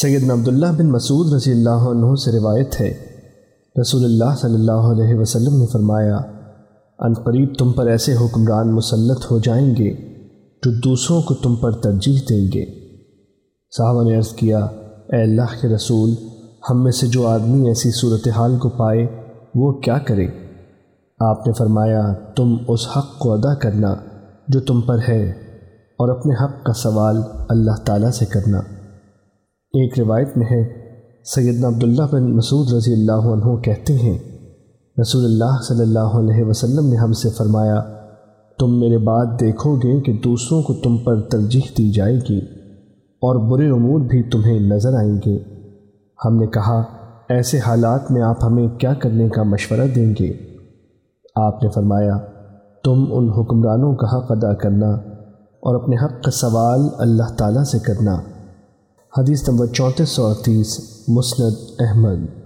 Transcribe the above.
سیدنا عبداللہ بن مسعود رضی اللہ عنہ سے روایت ہے۔ رسول اللہ صلی اللہ علیہ وسلم نے فرمایا، ان قریب تم پر ایسے حکمران مسلط ہو جائیں گے جو دوسروں کو تم پر ترجیح دیں گے۔ صحابہ نے عرض کیا، اے اللہ کے رسول، ہم میں سے جو آدمی ایسی صورتحال کو پائے، وہ کیا کرے؟ آپ نے فرمایا، تم اس حق کو ادا کرنا جو تم پر ہے اور اپنے حق کا سوال اللہ تعالیٰ سے کرنا۔ ایک روایت میں ہے، سیدنا عبداللہ بن مسعود رضی اللہ عنہ کہتے ہیں، رسول اللہ صلی اللہ علیہ وسلم نے ہم سے فرمایا، تم میرے بعد دیکھو گے کہ دوسروں کو تم پر ترجیح دی جائے گی اور برے امور بھی تمہیں نظر آئیں گے۔ ہم نے کہا، ایسے حالات میں آپ ہمیں کیا کرنے کا مشورہ دیں گے؟ آپ نے فرمایا، تم ان حکمرانوں کا حق ادا کرنا اور اپنے حق کا سوال اللہ تعالیٰ سے کرنا۔ حدیث نمبر چونتیس سو اڑتیس مسند احمد۔